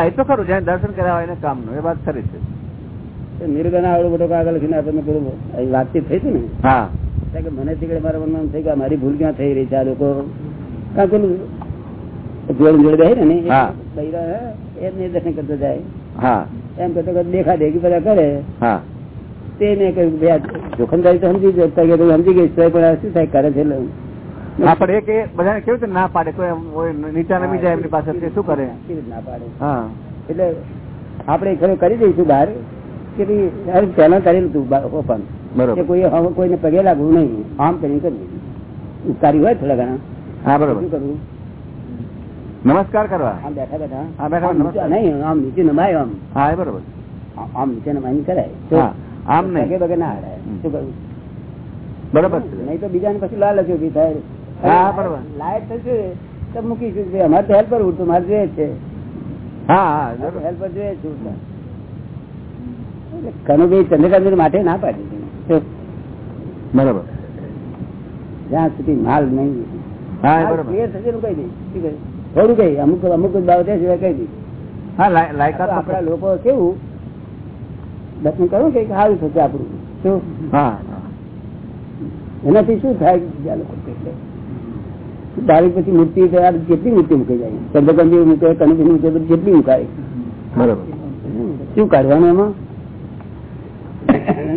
હા એ તો ખરું જેને દર્શન કર્યા હોય એને કામનું એ વાત ખરી છે. નિર્ગના આવડો બધો કાગળ લખીને આપણને પેલું વાતચીત થઈ હતી ને? હા. કે મને તીકડે મારા મનમાં એમ થઈ કે મારી ભૂલ ક્યાં થઈ રહી છે? આ લોકો કારણ પેલું જોડે જોડે બેહે ને? એ કરતો જાય. એમ કરતો દેખા દેખી બધા કરે. હા. તે મેં કહ્યું કે જોખમદારી તો સમજી સમજી ગઈ પણ શું થાય કરે છે એટલે પડે કે બધાને કેવું ના પાડે? કોઈ નીચા નમી જાય એમની પાસે શું કરે? ના પાડે? હા. એટલે આપણે ખરું કરી દઈશું બહાર કે ભાઈ પહેલા કરેલું હતું ઓપન. બરોબર. કોઈ કોઈને પગે લાગવું નહીં. આમ કરીને કરવું હોય થોડા ઘણા. હા બરોબર. શું કરવું નમસ્કાર કરવા. આમ બેઠા બેઠા. હા, બેઠા નમસ્કાર. નહીં આમ નીચે નમાય આમ. હા બરોબર. આમ નીચે નમાઈને કરાય. આમ નહીં. પગે ના હડાય શું કરવું બરોબર નહીં તો બીજાને પછી લાલચ ઊભી થાય. લાયક થશે તો મૂકીશું કે અમારે તો હેલ્પર ઉડતું મારે જોઈએ જ છે. હા હેલ્પર જોઈએ છું છે કનુભાઈ ચંદ્રકાંત માટે ના પાડી છે. બરોબર. જ્યાં સુધી માલ નહીં થશે કહી દઈશ. થોડું કઈ અમુક અમુક જ બાબતે સિવાય કહી દઈશ હા લાય- આ તો લાયકાત તો લોકો કેવું? દર્શન કરવું કંઈક સારું થશે આપણું. શું? હા. એનાથી શું થાય બીજા લોકો. તારીખ પછી મૂર્તિ તૈયાર કેટલી મૂર્તિ મૂકી જાય. ચંદ્રકાંત મૂકે કનુભાઈ મૂકે તો કેટલી મુકાય. બરોબર. શું કાઢવાનું એમાં?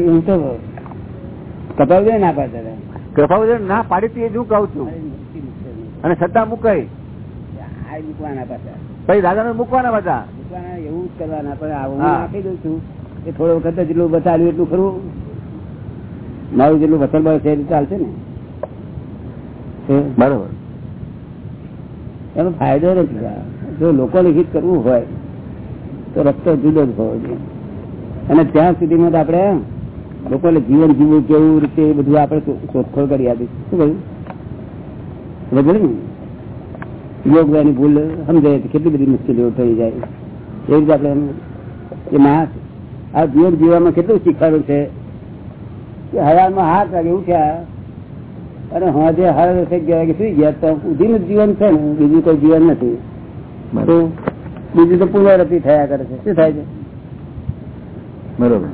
હું તો કપાવ ના પાડતા હતા. ના પાડી હતી હું કહું છું. અને છતાં મૂકવા પછી. દાદા મૂકવાના પાછા. મૂકવાના એવું જ કરવાના પણ આ હું હા. દઉં છું. કે થોડો વખત જેટલું બચાવ્યું એટલું ખરું. મારું જેટલું વસલ બળ છે એટલું ચાલશે ને. બરોબર. એનો ફાયદો નથી જો લોકોને હિત કરવું હોય, તો રસ્તો જુદો જ હોવો જોઈએ. અને ત્યાં સુધીમાં આપણે લોકોને જીવન જીવવું કેવું રીતે એ બધું આપણે શોધખોળ કરી આપી શું કહ્યું? ને? યોગ એની ભૂલ સમજાય કેટલી બધી મુશ્કેલીઓ થઈ જાય. એ રીતે આપણે એ માણસ આ યોગ જીવવામાં કેટલું શીખવાડ્યું છે? કે હવારમાં હાથ એવું ઉઠ્યા અને હાજે હાર થઈ ગયા કે સુઈ ગયા તો ઉધીનું જીવન છે ને બીજું કોઈ જીવન નથી. બીજું તો પુનરાવૃત્તિ થયા કરે છે. શું થાય છે? બરોબર.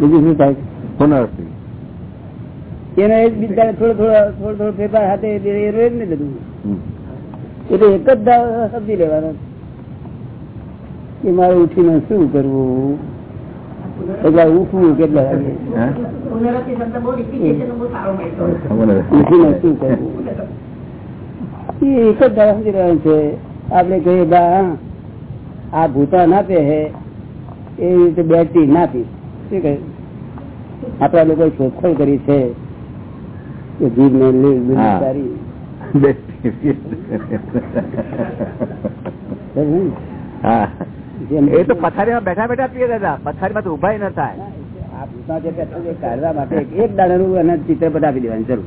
બીજું શું થાય છે? એને એ જ બિચારે થોડો થોડો થોડો થોડો ફેરફાર હાથે રોજ ને બધું. એટલે એક જ સમજી લેવાનો. કે મારે ઉઠીને શું કરવું? એટલે ઉઠવું કેટલા વાગે? હે? એક જ દાવ સમજી લેવાનું છે. આપણે કહીએ બા આ ભૂતા ના પહે એ રીતે બેટી ના પી શું કહે? આપડા લોકો શોધખોળ કરી છે કે જીભ ને લીલ હા. સારી હા. એ તો પથારીમાં બેઠા બેઠા પીએ દાદા. પથારીમાં તો ઊભા ન થાય. આ ભૂતના જે પેટ્રોલ જે કાઢવા માટે એક- દાડાનું એને ચિત્રપટ આપી દેવાની જરૂર.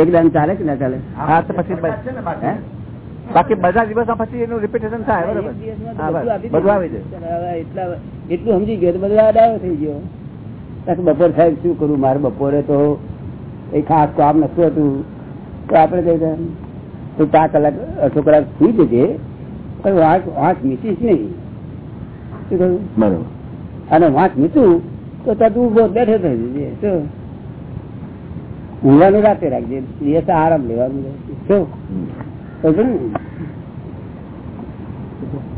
એક દાન ચાલે કે ના ચાલે? હા તો પછી બાકી બધા દિવસ પછી એનું રિપીટેશન થાય બરોબર. બધું આવી જાય એટલા એટલું સમજી ગયો બધા ડાયો થઈ ગયો. બપોર સાહેબ શું કરું? મારે બપોરે તો એ ખાસ કામ નતું હતું. તો આપણે કહી દે તો ચાર કલાક અડધો કલાક સુઈ જજે. પણ વાંચ વાંચ મીટીશ નહીં. શું કહ્યું? બરોબર. અને વાંક નીચું તો ત્યાં તું ઊભો બેઠો થઈ જજે શું? ઊંઘવાનું રાતે રાખજે દિવસે આરામ લેવાનું શું?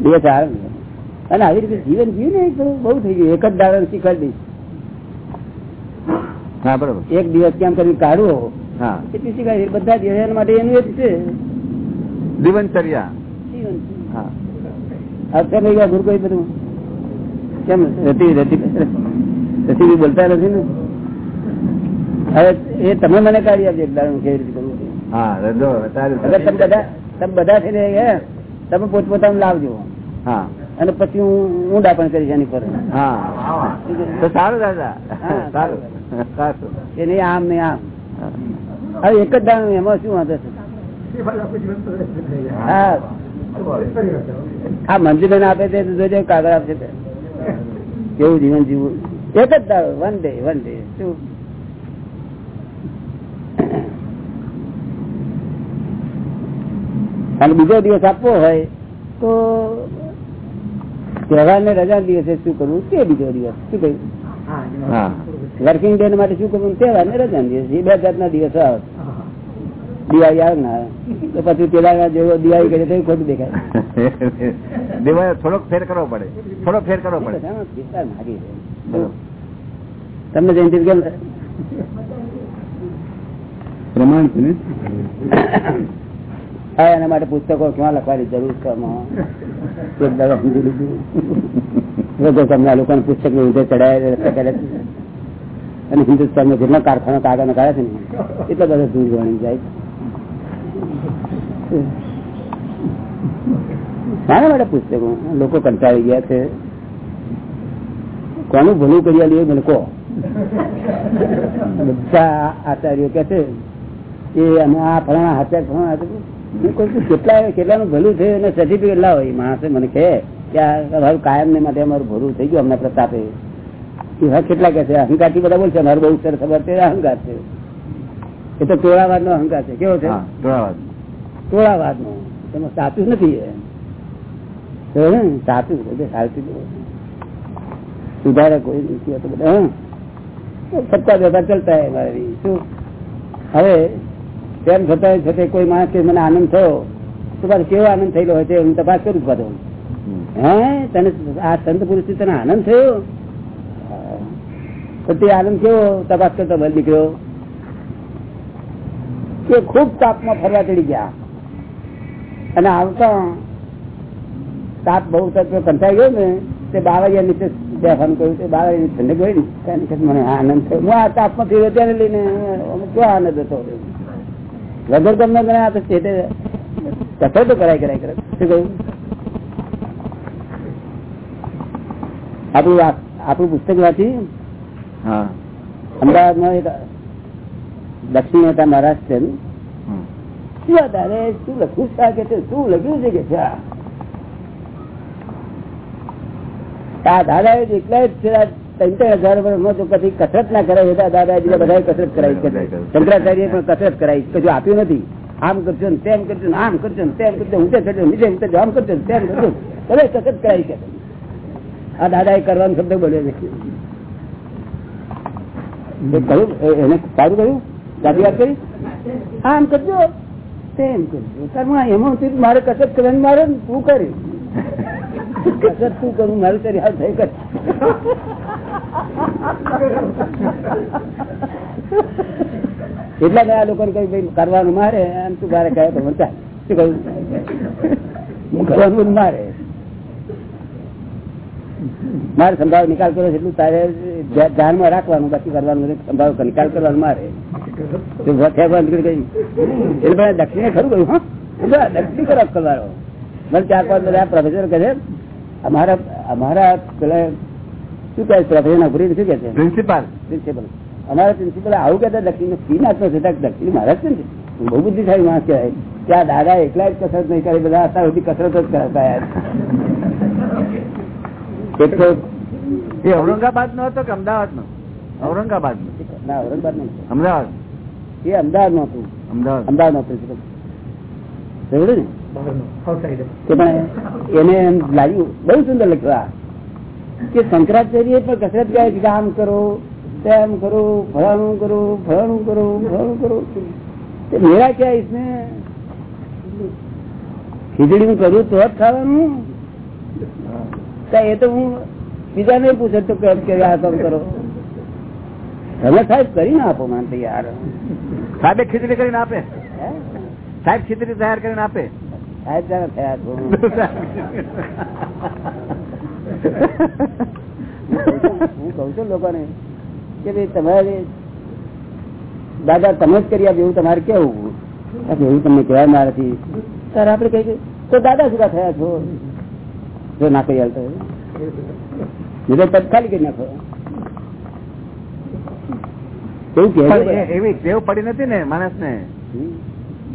દિવસે આરામ લેવાનું. અને આવી રીતે જીવન જીવ ને બહુ થઈ ગયું. એક જ દાડો શીખવાડી દઈશ. હા બરોબર. એક દિવસ કેમ કરી કાઢવો? હા. એટલી શીખાય બધા એના માટે એનું જ છે. દિનચર્યા જીવન હા. ગયા ગુરુ કોઈ બધું કેમ? રતી રતી રતી બી બોલતા નથી ને? હવે એ તમે મને કાઢી આપજો દારૂ કેવી રીતે કરવું હા તમે બધા તમે બધા થઈને હે, તમે પોતપોતાનું લાવજો. હા. અને પછી હું ઊંડા પણ કરીશ એની પર હા. સારું દાદા. સારું સારું. નહીં આમ નહીં આમ. હવે એક જ દાણું એમાં શું વાંધો છે? હા. મંદિર મંજુબેન આપે તે તો જોજો કાગળ આપશે. કેવું જીવન જીવવું? એક જ દાડો વન ડે વન ડે શું? અને બીજો દિવસ આપવો હોય તો તહેવાર ને રજા દિવસે શું કરવું? તે બીજો દિવસ? શું કહ્યું? વર્કિંગ ડે માટે શું કરવું? તહેવાર ને રજા દિવસ. એ બે જાતના દિવસો આવે. દિવાળી આવે ને. તો પછી પેલા જેવો દિવાળી કરે તો ખોટું દેખાય. દિવાળી થોડોક ફેર કરવો પડે. થોડોક ફેર કરવો પડે. છે. તમને જયંતિ કેમ? પ્રમાણ છે ને? હા એના માટે પુસ્તકો ક્યાં લખવાની જરૂર છે તમને આ લોકોને પુસ્તકની ઊંધે ચડાય રસ્તા કરે છે. અને હિન્દુસ્તાનમાં જેટલા કારખાના કાગળ કાઢે છે ને એટલા બધા દૂર ગણી જાય શાના માટે પુસ્તકો લોકો કંટાળી ગયા છે. કોનું ભલું કરી આલ્યું મને કહો. બધા આચાર્યો કે છે, એ અમે આ ફલાણા હાથે ફલાણા કેટલા કેટલાનું ભલું થયું અને સર્ટિફિકેટ લાવો. એ માણસે મને કહે કે, આ કાયમ ને માટે અમારું ભરું થઈ ગયું અમને પ્રતાપે. એવા કેટલા કે છે? અહંકારથી બધા બોલશે, અમારું બહુ સરસ ખબર છે, અહંકાર છે. એ તો ટોળાવાદ નો અહંકાર છે. કેવો છે? ટોળાવાદ. ટોળાવાદ નો એમાં સાચું નથી આનંદ થયો, તો હોય છે હું તપાસ કરું પાછો. હે, તને આ સંત પુરુષ તને આનંદ થયો? તો તે આનંદ કેવો? તપાસ કરતો ભલે દીકરો. કે ખૂબ તાપમાં ફરવા ચડી ગયા. અને આવતા તાપ બહુ તત્વ કંટાઈ ગયો ને તે બાવળિયા નીચે બેસવાનું કહ્યું તે બાવળિયા ઠંડક હોય ને ત્યાં મને આનંદ થયો. હું આ તાપમાં થયો ત્યારે લઈને કેવો આનંદ હતો? વગર તમને ગણે આ તો ચેતે કથો તો કરાય કરાય કરે શું કહ્યું? આપણું આપણું પુસ્તક વાંચી? હા. અમદાવાદમાં એક દક્ષિણ હતા મહારાષ્ટ્ર. શું તારે? શું લખ્યું છે કે શું લખ્યું છે કે દાદા એ એકલા જ છે ત્રણ ત્રણ હજાર જો કદી કસરત ના કરાવી હતા દાદા બીજા બધા કસરત કરાવી શંકરાચાર્ય પણ કસરત કરાવી કશું આપ્યું નથી આમ કરજો ને તેમ કરજો ને આમ કરજો ને તેમ કરજો ઊંચે કરજો નીચે ઉતરજો આમ કરજો ને તેમ કરજો. બધા કસરત કરાવી શકે. આ દાદા એ કરવાનો શબ્દ બોલ્યો નથી એને સારું કહ્યું? સાચી વાત કરી? આમ કરજો. તેમ તારમાં એમાં મારે કસરત કરે મારે તું કર્યું કસરત શું કરું? મારું કરી હાલ થઈ કર એટલા બધા લોકોને કહ્યું, ભાઈ, કરવાનું મારે. એમ તું મારે કહે તો મને શું કહ્યું? હું કરવાનું મારે. મારે સંભાવ નિકાલ કર્યો એટલું તારે ધ્યાનમાં રાખવાનું બાકી કરવાનું સંભાવ નિકાલ કરવાનું મારે. એટલે બધા દક્ષિણે ખરું કહ્યું હા? દક્ષિણ કરો કરવાનો મને ચાર પાંચ બધા પ્રોફેસર કહે છે અમારા અમારા પેલા શું કહે પ્રોફેસર ના શું કે છે? પ્રિન્સિપાલ પ્રિન્સિપલ અમારા પ્રિન્સિપલ આવું કહેતા દક્ષિણ ફી નાખતો છે દક્ષિણ મહારાજ છે ને. બહુ બુદ્ધિશાળી માણસ કહેવાય. કે આ દાદા એકલા જ કસરત નહીં કરી બધા અત્યાર સુધી કસરત જ કરાતા એ તો ઔરંગાબાદ નો હતો કે અમદાવાદ નો? ઔરંગાબાદ ના. ઔરંગાબાદ નો. અમદાવાદ. એ અમદાવાદનું હતું. અમદાવાદ. અમદાવાદનું શંકરાચાર્ય પણ કસરત ગાય કે કરો તેમ કરો ફલાણું કરો ફલાણું કરો ફલાણું કરો. મેરા ક્યાં ઇસને ખીચડી નું કર્યું તો જ ખાવાનું? એ તો હું બીજા નહીં પૂછે તો કેમ કે આ કામ કરો. તમે સાહેબ કરીને આપો માન યાર. સાહેબ ખીચડી કરીને આપે? સાહેબ ખીચડી તૈયાર કરીને આપે? સાહેબ જરા તૈયાર છો. હું કઉ છું લોકોને કે ભાઈ તમારે દાદા તમે જ કરી આપ્યું એવું તમારે કેવું? એવું તમને કહેવાય મારાથી ત્યારે આપડે કઈ તો દાદા સુધા થયા છો. જો ના કરી હાલતો તો તત્કાલી કરી નાખો. એવું ટેવ પડી નથી ને માણસ ને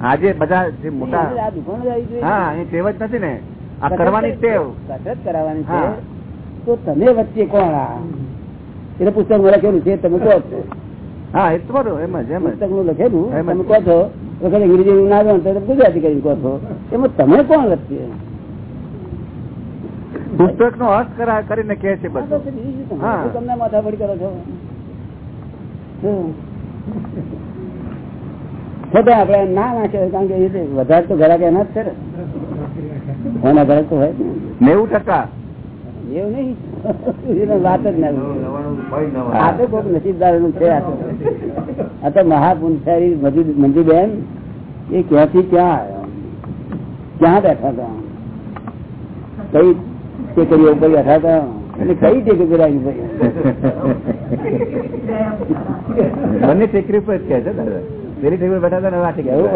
આજે બધા જે મોટા. હા એ ટેવ જ નથી ને. આ કરવાની ટેવ. કસરત કરાવવાની છે તો તમે વચ્ચે કોણ એટલે પુસ્તકમાં લખેલું છે તમે કહો છો. હા એ તો બરોબર એમ જ એમ પુસ્તકનું લખેલું. તમે કહો છો. વખત અંગ્રેજી ના આવે તો ગુજરાતી કરીને કહો છો. એમાં તમે કોણ વચ્ચે? પુસ્તક નો અર્થ કરા- કરીને કે છે બધું. તમને માથાપડી કરો છો? છતાં આપડે ના નાખે કારણ કે એ વધારે તો ઘરાક એના જ છે ને એના ઘરાક તો હોય નેવું ટકા. એવું નહીં? વાત જ ના આ તો કોઈક નસીબદારનું છે આ તો. મહાપુંસારી મંજુ- મંજુબેન એ ક્યાંથી ક્યાં આવ્યા? ક્યાં બેઠા હતા? કઈ ટેકરીઓ ઉપર બેઠા હતા એટલે કઈ આવી ભાઈ બંને ટેકરી પર જ કહે છે દાદા. પેલી ટેકરી બેઠા હતા ને કેવું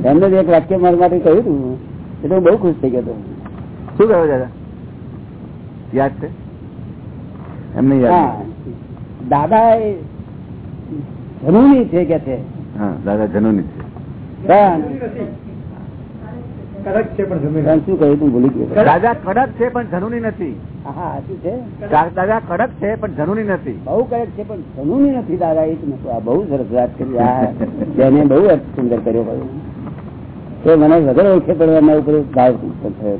પણ એમને એક વાક્ય મારા માટે કહ્યું હતું. એટલે હું બહુ ખુશ થઈ ગયો હતો. શું કહ્યું દાદા? યાદ છે? એમને યાદ દાદા એ જનૂની છે કે છે? હા દાદા જનુની છે. પણ પણ શું કહ્યું તું? ભૂલી ગયો. દાદા કડક છે પણ જનુની નથી. હા શું છે? દાદા કડક છે પણ જનુની નથી. બહુ કડક છે પણ જનૂની નથી દાદા એ જ નતું. આ બહુ સરસ વાત કરી. આ બહુ સુંદર કર્યો ભાઈ તો મને વગર ઓળખે એના ઉપર ભાવ થયો?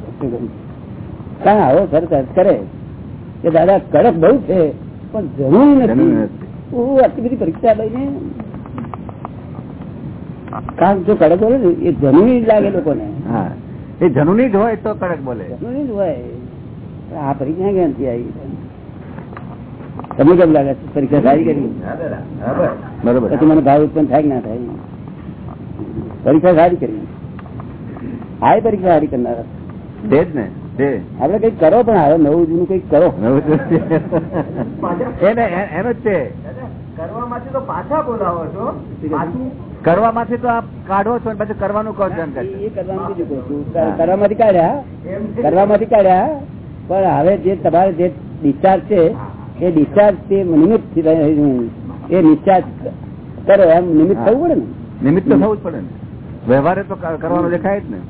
કારણ આવો સરસ અર્થ કરે? કે દાદા કડક બહુ છે પણ જરૂરી નથી. હું આટલી બધી પરીક્ષા લઈને કારણ જો કડક બોલે ને એ જમીન લાગે લોકોને. હા. એ જનુની જ હોય તો કડક બોલે. જનુની જ હોય. આ પરીક્ષા ક્યાંથી આવી? તમને કેમ લાગે છે? પરીક્ષા સારી કરી? બરોબર. પછી મને ભાવ ઉત્પન્ન થાય ના થાય? પરીક્ષા સારી કરી. આ પરીક્ષા સારી કરનાર. તે જ ને તે. આપડે કંઈક કરો પણ હવે નવું જૂનું કંઈક કરો. નવું તો છે. એને એનો જ છે કરવામાંથી તો પાછા બોલાવો છો. પાછું કરવામાંથી તો આપ કાઢો છો પછી કરવાનું કહો છો? છું કરવામાંથી કાઢ્યા. કરવામાંથી કાઢ્યા? પણ હવે જે તમારે જે ડિસ્ચાર્જ છે એ ડિસ્ચાર્જ તે નિમિત્ત એ ડિસ્ચાર્જ કરો એમ નિમિત્ત થવું પડે ને? નિમિત્ત તો થવું જ પડે ને. વ્યવહારે તો કરવાનું દેખાય જ ને.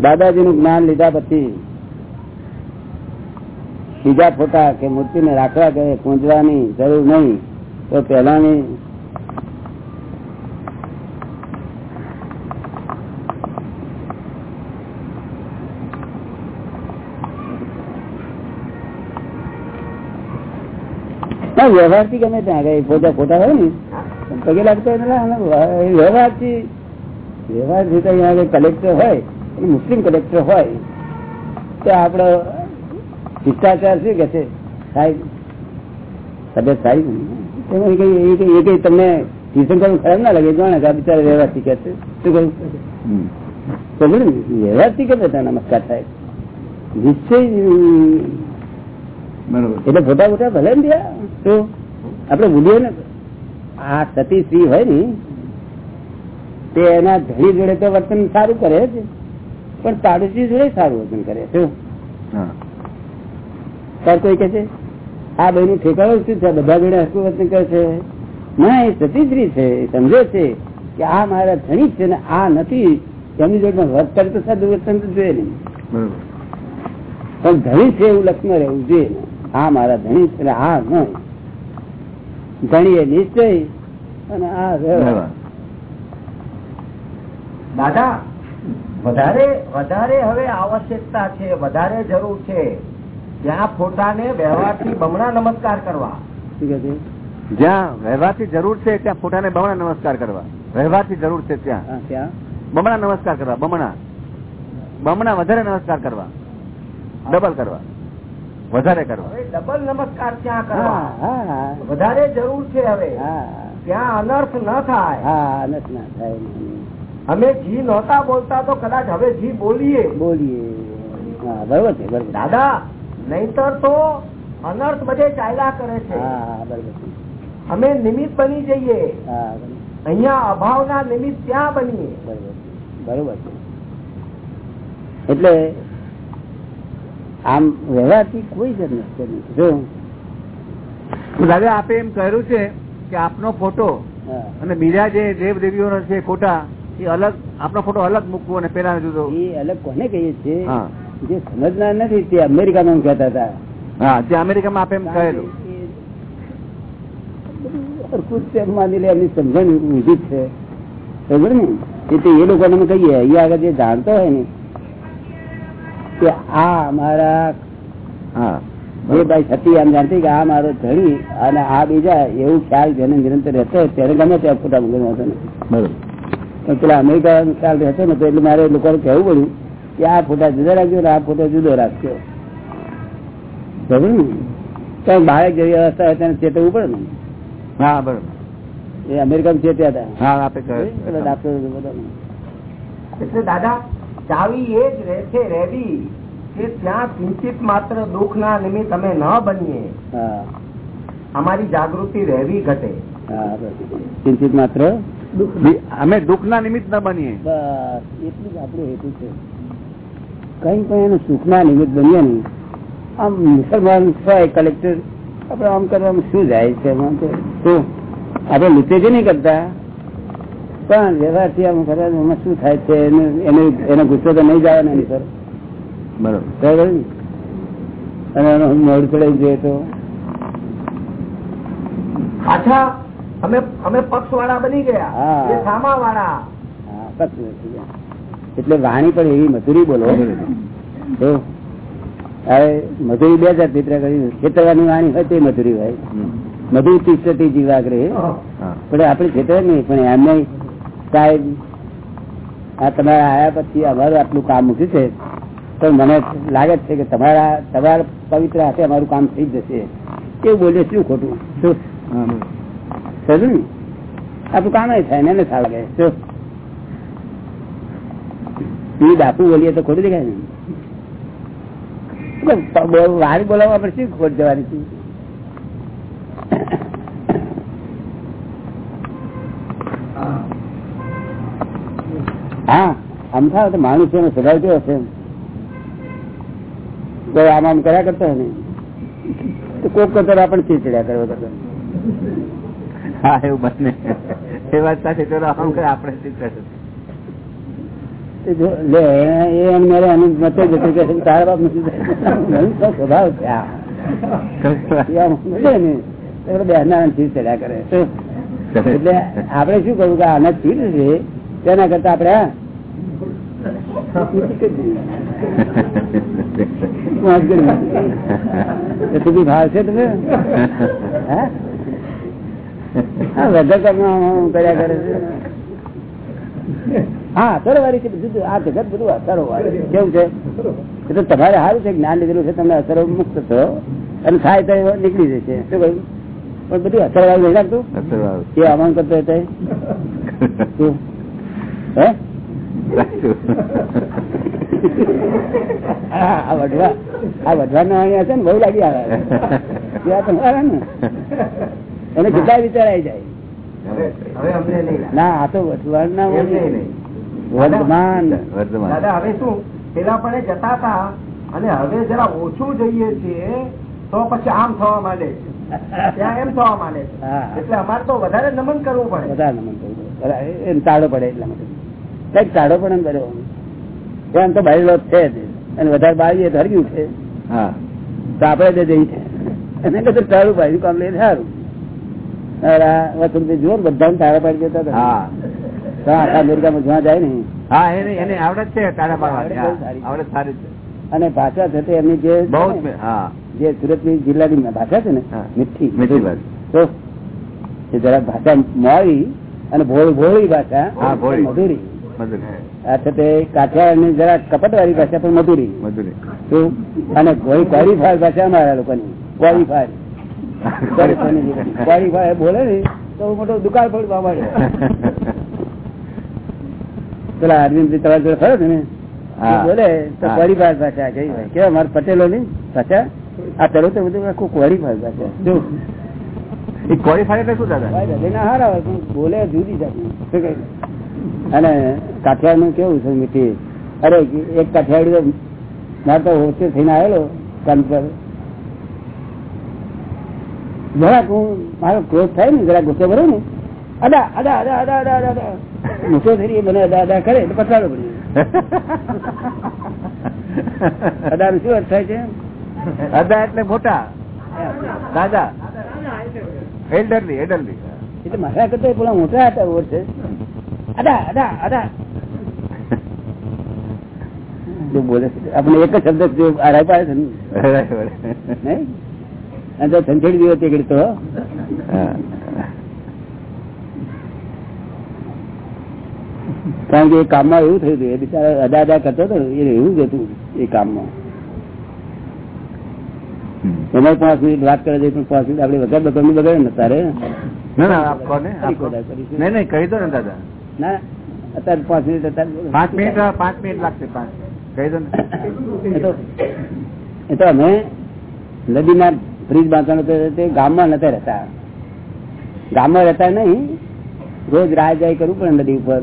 દાદાજી નું જ્ઞાન લીધા પછી બીજા ફોટા કે મૂર્તિને રાખવા કે પૂંજવાની જરૂર નહીં તો પહેલાની ના, વ્યવહારથી ગમે ત્યાં આગળ ફોટા ફોટા હોય ને પગે લાગતો હોય ને લા, આને વ્યવહારથી વ્યવહારથી તો અહીંયા આગળ કલેક્ટર હોય અને મુસ્લિમ કલેક્ટર હોય તો આપડો શિષ્ટાચાર શું કે છે? સાહેબ તબિયત સારી? એ કઈ- તમને ટ્યુશન કરવું ખરાબ ના લાગે જાણે કે બિચારા વ્યવહાર શીખે છે? શું કહ્યું? નમસ્કાર થાય નિશ્ચય એટલે ફોટા ફોટા ભલે ને ત્યાં તો આપડે ભૂલીએ ને. આ સતી સ્ત્રી હોય ને તે એના ધણી જોડે તો વર્તન સારું કરે છે પણ પાડોશી જોડે સારું વર્તન કરે. શું? તાર કોઈ કે છે? આ ભાઈ ઠેકાણો શું છે? બધા જોડે વર્તન કરે છે? ના એ સતીશ્રી છે એ સમજે છે કે આ મારા ધણી છે ને આ નથી. એમની જોડે વર્ત કરે તો સાદું વર્તન તો જોઈએ નહીં. પણ ધણી છે એવું લક્ષ્મ રહેવું જોઈએ આ મારા ધણી છે આ ન ધણી એ નિશ્ચય અને આ. દાદા વધારે વધારે હવે આવશ્યકતા છે વધારે જરૂર છે. ત્યાં ફોટાને વ્યવહારથી બમણા નમસ્કાર કરવા? જ્યાં વ્યવહારથી જરૂર છે ત્યાં ફોટાને બમણા નમસ્કાર કરવા. વ્યવહારથી જરૂર છે ત્યાં. ત્યાં? બમણા નમસ્કાર કરવા બમણા. બમણા વધારે નમસ્કાર કરવા. ડબલ કરવા. વધારે કરવા. હવે ડબલ નમસ્કાર ત્યાં હા કરવા વધારે જરૂર છે હવે. ત્યાં અનર્થ ન થાય. હા ના થાય. અમે જી નહોતા બોલતા તો કદાચ હવે જી બોલીએ. બોલીએ. હા બરોબર છે બરોબર. દાદા નહીતર તો અનર્થ બધે ચાલ્યા કરે છે. અમે નિમિત્ત બની જઈએ. અહિયાં અભાવ ના નિમિત્ત ત્યાં બનીએ. બરોબર. એટલે આમ વ્યવહારથી કોઈ જ નથી. જો દાદા આપે એમ કહ્યું છે કે આપનો ફોટો અને બીજા જે દેવ દેવીઓનો છે ફોટા એ અલગ આપનો ફોટો અલગ મૂકવો અને પેલા જુદો એ અલગ કોને કહીએ છીએ? હા. જે સમજનાર નથી તે અમેરિકામાં કહેતા હતા. હા જે અમેરિકામાં આપે એમ કહેલું. છે, માની લે એમની સમજણ ઊંધી છે. બરોબર ને? એટલે એ લોકોને અમે કહીએ અહીંયા આગળ જે જાણતો હોય ને કે આ અમારા હા. જે ભાઈ થતી એમ જાણતી કે આ મારો ધણી અને આ બીજા એવું ખ્યાલ જેને નિરંતર રહેતો ત્યારે ગમે ત્યાં ફોટા મૂકી હતો ને. પેલા અમેરિકા ખ્યાલ રહેતો ને તો એટલે મારે લોકોને કહેવું પડ્યું કે આ ફોટા જુદા રાખજો ને આ ફોટો જુદો રાખજો. કારણ બાળક જેવી અવસ્થા હોય તેને ચેતવવું પડે ને. હા બરોબર. એ અમેરિકામાં ચેત્યા હતા. હા આપે ડાક્ટરો એટલે દાદા ચાવી એ જ રહે છે કે ત્યાં કિંચિત માત્ર દુઃખ ના નિમિત્ત અમે ન બનીએ. અમારી જાગૃતિ રહેવી ઘટે. હા ચિંતિત માત્ર અમે દુઃખ ના નિમિત્ત ન બનીએ. બસ એટલું જ આપણું હેતુ છે. કઈ પણ એનું સુખના નિમિત્ત બન્યા નહીં. આમ મુસલમાન હોય કલેક્ટર આપડે આમ કરવામાં શું જાય છે? આપણે લુચેજી નહીં કરતા. પણ વ્યવહારથી આમ કરવા એમાં શું થાય છે? એનું- ગુસ્સો તો નહીં જાય ને સર બરોબર. અને એનો મોડ ચડાવી જોઈએ તો. પાછા અમે અમે પક્ષ વાળા બની ગયા. સામા વાળા હા ગયા. એટલે વાણી પણ એવી મધુરી બોલો. તો મધુરી બે હજાર વિતરા કરી ખેતરવાની વાણી હોય તે મધુરી હોય. મધુર તિષ્ઠતી જીવાગ્રહ પણ આપણે ખેતર નહીં પણ એમને સાહેબ આ તમારા આયા પછી અમારું આટલું કામ મૂક્યું છે. પણ મને લાગે છે કે તમારા તમારા પવિત્ર હાથે અમારું કામ થઈ જશે. એવું બોલે શું ખોટું? શું ને આપણું કામ એ થાય ને એને સારું લાગે શું એ બાપુ બોલીએ તો ખોટું દેખાય ને. એટલે બોલાવવા પડશે ખોટ જવાની છે? હા, આમ થાય તો માણસ નો સ્વભાવ કેવો છે? તો આમ આમ કર્યા કરતા ને? તો કોક કરતા આપણે ચીચડ્યા કરવા કરતા હા, એવું બને. એ વાત સાથે આપણે જો લે એ એમ મતે જ કે તારા બાપ નથી સ્વભાવ છે આ. એ આમ મળે ને? તો આપણે બેસનારા ચીજ ચડ્યા કરે. શું? એટલે આપણે શું કરવું કે આના ચીજ છે તેના કરતા આપણે આ મોજ કરી. એ તું બી ભાવ છે તમે હા? હા કર્યા કરે છે. હા અસરો છે બધું આ જગત બધું અસરો કેવું છે? એટલે તમારે સારું છે જ્ઞાન લીધેલું છે તમને અસરો મુક્ત થયો અને થાય તો નીકળી જશે. શું કહ્યું? પણ બધું અસરવાળું નહીં લાગતું? કે. આમાં કરતો? હે? આ વઢવા. આ વઢવાનો અહીંયા છે ને બહુ લાગી આવે. તમારા ને. એને કેટલા વિચાર આવી જાય. ના આ તો વઢવાણ ના એમને નહીં. વર્ધમાન વર્ધમાન દાદા હવે શું? પેલા પણ જતા હતા અને હવે જરા ઓછું જઈએ છીએ તો પછી આમ થવા માંડે છે. ત્યાં એમ થવા માંડે છે. એટલે અમારે તો વધારે નમન કરવું પડે. વધારે નમન કરવું પડે. બરાબર. તાળો પડે એટલા માટે. કંઈક તાળો પણ એમ કર્યો. એમ તો બારેલો જ છે જ. અને વધારે બાળીએ તો હરગ્યું છે. હા. તો આપડે તો જઈ એને કદાચ તાળું ભાઈ કામ લઈને સારું. વસંત જુઓ ને તારા પાડી દેતા હતા. આખા અમેરિકામાં જ્યાં જાય ને. હા એને એને આવડત છે તારા આવડત સારી. હા, આવડત સારી છે. અને ભાષા છે એમની જે જે સુરતની જિલ્લાની ભાષા છે ને મીઠી. મીઠી ભાષા. તો જરા ભાષા મોડી અને ભોળ ભોળી ભાષા મધુરી. મધુર. આ છે તે કાઠિયાવાડની જરા કપટવાળી ભાષા પણ મધુરી. મધુરી. અને ક્વોલિફાયર ભાષા અમારા લોકોની. ક્વોલિફાયર ક્વોલિફાયર બોલે ને તો મોટો દુકાળ પડવા માંડે પેલા અરવિંદ તમારી જોડે ખરો ને? બોલે તો. ક્વોલિફાઈડ ભાષા કઈ ભાઈ કેવા મારા પટેલો ની ભાષા આ ચલો તો બધું આખું ક્વોલિફાઈડ ભાષા શું એ ક્વોલિફાય એટલે શું દાદા? હારા બોલે જુદી અને કાઠિયાવાડનું કેવું છે મીઠી? અરે એક કાઠિયાવાડી મારે તો હોસ્ટેલ થઈને આવેલો કાન પર જરાક હું મારો ક્રોધ થાય ને જરા ગુસ્સો ભરો ને. અદા અદા અદા અદા અદા અદા મૂકો ફરી મને પછાડો શું થાય છે? અદા એટલે મોટા. દાદા. એટલે મારા કરતા પેલા મોટા હતા ઓર છે. અદા અદા અદા. બોલે આપણે એક જ શબ્દ આરાય પાડે છે નહીં? સંછેડી દિવસ તે તો કારણ કે એ કામમાં એવું થયું હતું. એ બિચારા અદા અદા કરતો હતો એ એવું જ હતું એ કામમાં. તમે પાંચ મિનિટ વાત કરે છે પણ પાંચ મિનિટ આપડે વગર બગડે ને તારે? ના કહો દો દાદા. અત્યારે પાંચ મિનિટ અત્યારે પાંચ મિનિટ પાંચ મિનિટ લાગશે પાંચ. કહી દો ને. એ તો અમે નદીમાં બ્રિજ બાંધવાનો તે ગામમાં નતા રહેતા. ગામમાં રહેતા નહીં રોજ રાહ જાય કરવું પડે નદી ઉપર.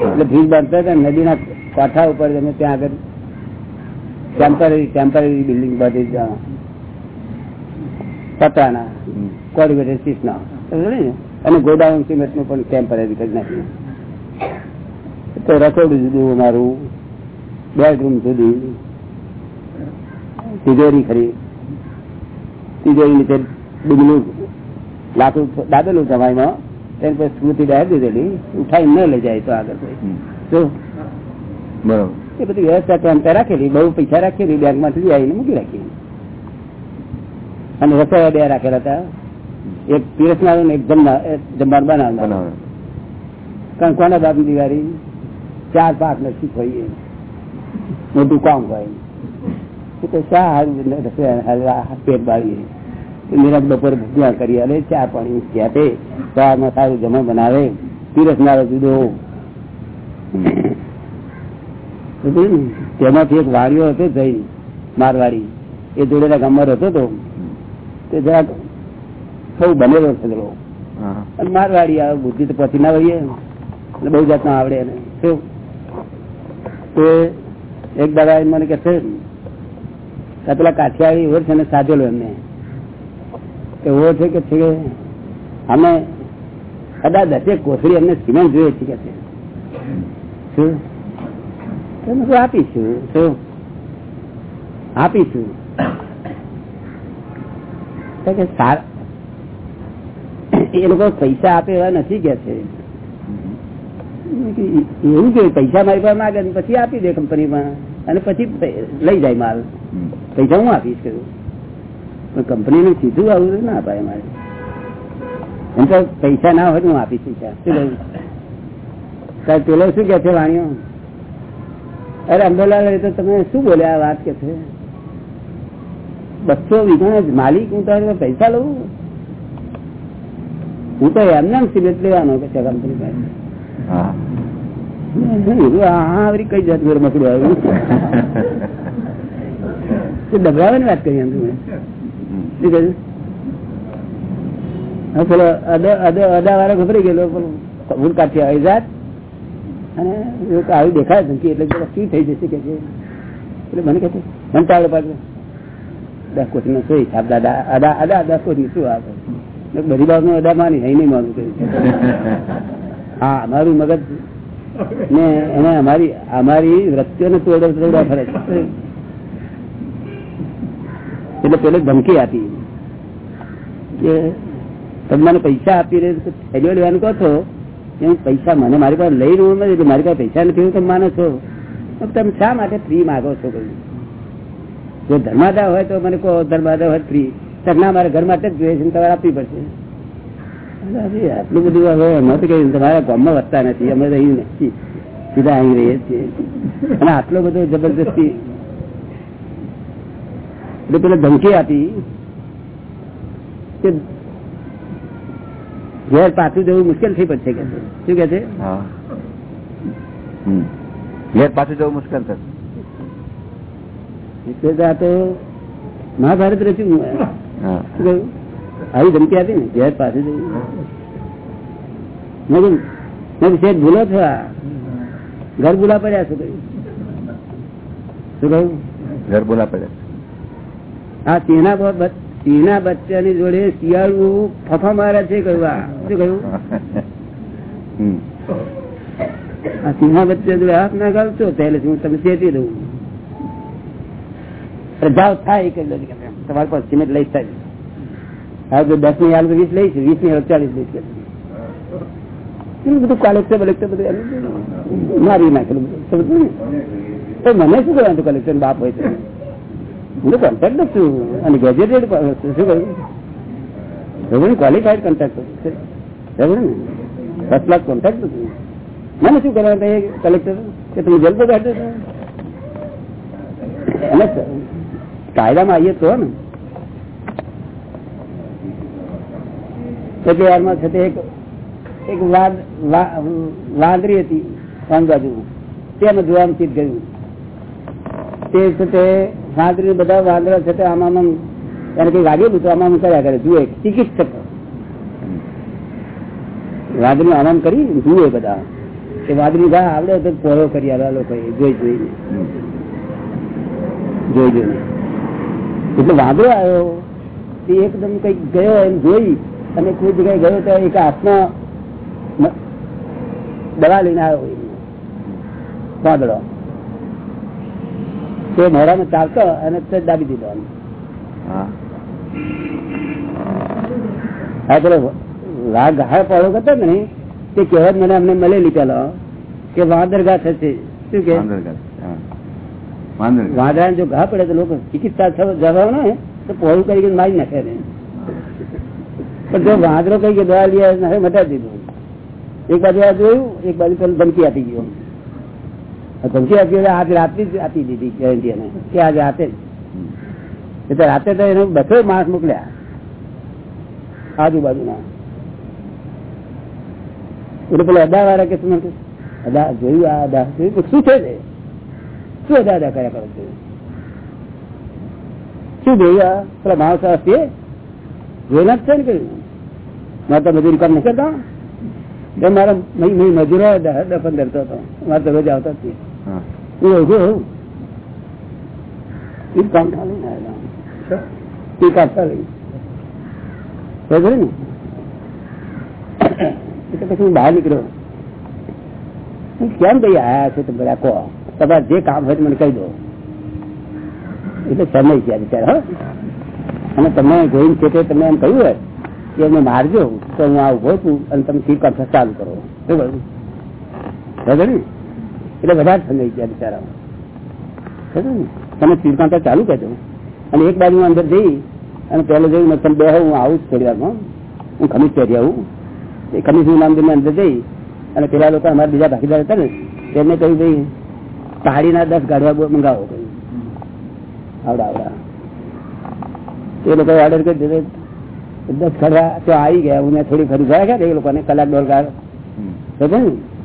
એટલે બ્રિજ બાંધતા હતા નદીના કાંઠા ઉપર ત્યાં આગળ ટેમ્પરરી ટેમ્પરરી બિલ્ડિંગ બધી પતરાના હમ. કોર્ડિનેટેડ સીટના અને ગોડાઉન સિમેન્ટનું પણ ટેમ્પરરી કરી નાખ્યું. તો રસોડું જુદું અમારું બેડરૂમ જુદી. તિજોરી ખરી. તિજોરી નીચે બીજું લાકડું દાબેલું જમાઈમાં તેની પછી સ્મૃતિ ડાયર દીધેલી ઉઠાઈ ન લઈ જાય તો આગળ કોઈ તો બરોબર એ બધી વ્યવસ્થા તો રાખેલી બહુ પૈસા રાખેલી બેંકમાંથી આવીને મૂકી રાખી અને રસોડા બે રાખેલા હતા એક પીરસનાર એક જમવા બનાવનાર કારણ કોના બાપની દિવાળી ચાર પાંચ લક્ષી હોઈએ મોટું કામ હોય તો શા હારું પેટ બાળીએ નિરાત બપોર ભૂખલા કરી અને ચા પાણી તે સવારમાં સારું જમણ બનાવે પીરસનારો જુદો તેમાંથી એક વાડીઓ હતો જઈ મારવાડી. એ જોડેલા ગામમાં રહેતો હતો. તે જરાક સૌ બનેલો અને મારવાડી આવે બુદ્ધિ તો પછી ના હોઈએ. એટલે બહુ જાતના આવડે એને. શું તો એક દાદા મને કે છે પેલા કાઠિયાવાડી ઓર છે ને સાધેલો એમને. ઓર છે કે છે? અમે કદાચ દસેક કોથળી અમને સિમેન્ટ જોઈએ છે કે શું? આપીશું. શું? આપીશું. કે એ લોકો પૈસા આપે એવા નથી કે છે. એવું કે પૈસા મારી પાસે માગે પછી આપી દે કંપનીમાં. અને પછી લઈ જાય માલ. પૈસા હું આપીશ કરું પણ કંપનીનું સીધું આવું ના અપાય મારે. એમ તો પૈસા ના હોય તો હું આપીશ પૈસા. શું કહ્યું? પેલો શું કે છે વાણીઓ? અરે અંબેલાલ એ તો તમે શું બોલ્યા? આ વાત કે છે? બસો વીઘા માલિક હું તારે પૈસા લઉં? હું તો એમને એમ સિમેન્ટ લેવાનો કે છે કંપની પાસે કઈ જાત મકડું આવ્યું ડબરાવાની વાત કરી એમ તમે. શું કહ્યું પેલો અદા અદા અદા વાળો ગભરાઈ ગયેલો ભૂલ કાઢી આવી જાત અને આવી દેખાય ધમકી એટલે પેલો શું થઈ જશે કે એટલે મને કહે છે મને દસ કોટી નો શું હિસાબ દાદા અદા અદા દસ કોટી શું આપે બધી બાબત અદા માની અહીં નહીં માનું હા અમારું મગજ ને એને અમારી અમારી વૃત્તિઓને તોડો તોડવા ફરે છે એટલે પેલે ધમકી આપી. કે પૈસા આપી રહે થેલીઓ કહો છો? પૈસા મને મારી પાસે લઈ રહ્યું નથી મારી પાસે પૈસા નથી તમે માનો છો? તમે શા માટે ફ્રી માગો છો કહ્યું જો ધર્માદા હોય તો મને કહો, ધર્માદા હોય ફ્રી તમને મારે ઘર માટે જ જોઈએ છે, તમારે આપવી પડશે. આટલું બધું હવે નથી કહ્યું તમારા ગામમાં વધતા નથી, અમે રહી નથી. સીધા અહીં રહીએ છીએ. અને આટલો બધો જબરદસ્તી એટલે પેલા ધમકી આપી કે ઘેર પાછું જવું મુશ્કેલ થઈ પડશે કે શું કે છે? હા. ઘેર પાછું જવું મુશ્કેલ થશે. આ તો મહાભારત રચ્યું. આવી ધમકી આપી ને ઘેર પાછું જવું. મેં શેઠ ભૂલો છો ઘર ભૂલા પડ્યા શું કહ્યું? શું કહ્યું? ઘર પડે આ તેના તેના બચ્ચાની જોડે શિયાળું ફફા મારે છે કહ્યું શું કહ્યું? આ સિંહા બચ્ચા જોડે હાથ ના ગાલશો પહેલે હું તમને ચેતી દઉં? પ્રજાવ થાય કરી દો તમારી પાસે સિમેન્ટ લઈ થાય. હવે જો દસની હાલ વીસ લઈશ વીસની અડચાલીસ ચાલીસ લઈશ બધું કલેક્ટર બલેક્ટર બધું મારી નાખેલું બધું. મને શું કરવાનું કલેક્ટર બાપ હોય છે હું તો કોન્ટ્રાક્ટ જ છું અને ગેજેટેડ શું કહ્યું? ક્વોલિફાઈડ કોન્ટ્રાક્ટર છે. ને? ફર્સ્ટ ક્લાસ કોન્ટ્રાક્ટર મને શું કરવાનું એ કલેક્ટર કે તમે જલ્દ કાઢો છો? કાયદામાં આવીએ તો ને. એટલે વારમાં છે તે એક એક વાદ- વાદરી હતી વાંગ બાજુ તેમાં જોવાનું ચીજ ગયું. તે છે વાંદરી બધા વાંદરા છે આમાં એને કઈ વાગેલું તો આમાં કર્યા કરે. જુએ, ચિકિત્સક. વાદળી આમ કરી જુએ બધા. એ વાદળી ઘા આવડે તો પોરો કરી આવ્યા લોકો જોઈ જોઈ. જોઈ જોઈ. એટલે વાંદરો આવ્યો. તે એકદમ કંઈક ગયો એમ જોઈ. અને કોઈ જગ્યાએ ગયો તો એક હાથમાં દવા લઈને આવ્યો. વાંદડો તે મોઢામાં ચાલતો અને તે દાબી દીધો હા. હા પેલો વાઘ ઘા પડો કરતો ને તે કહેવત મને અમને મળેલી પેલો કે વાંદરઘા થશે શું કે. હા. વાંદરા જો ઘા પડે તો લોકો ચિકિત્સા જવા ને તો પહોળું કરી મારી નાખે ને પણ જો વાંદરો કઈ કે દવા લીધા ને દીધું. એક બાજુ આ જોયું એક બાજુ ધમકી આપી ગયો. ધમકી આપી આજ રાતની જ આપી દીધી ગેરંટી એને, કે આજે રાતે એટલે રાતે તો એને બધો માણસ મોકલ્યા. આજુબાજુના. એટલે પેલા અદા વાળા કે તમે અદા, જોયું આ અદા, જોયું? શું છે? શું અદા અદા કર્યા કરો શું જોયું આ? પેલા માણસ છે જોયેલા જ છે ને કયું મારે તો મજૂરી કામ નહીં કરતા. મારા મજૂરો દસ પંદર તો મારે તો રોજ આવતા જ છીએ એટલે પછી બહાર નીકળ્યો હું કેમ ભાઈ આયા છો તમે બધા કહો તમારે જે કામ હોય મને કહી દો એટલે સમય ગયા બિચારા અને તમે જોઈને છે તે તમે એમ કહ્યું હોય કે એમને મારજો તો હું આ ઊભો છું અને તમે સ્વીકાર કોન્ફરન્સ ચાલુ કરો બરોબર બરોબર ને એટલે વધારે સમજાઈ ગયા બિચારા તમે સીટ ચાલુ કરજો. અને એક બાજુ અંદર જઈ અને પેલો જઈ તમે બે હું આવું જ થોડી વારમાં હું ખમીજ પહેરી આવું. એ ખમીજ નામ દઈને અંદર જઈ અને પેલા લોકો અમારા બીજા ભાગીદાર હતા ને તેમને કહ્યું ભાઈ પહાડીના દસ ગાડવા મંગાવો કહ્યું. આવડા આવડા. એ લોકો ઓર્ડર કરી દીધો. દસ ગાડવા તો આવી ગયા. હું થોડી ફરી ગયા એ લોકોને કલાક દોઢ હમ. ને?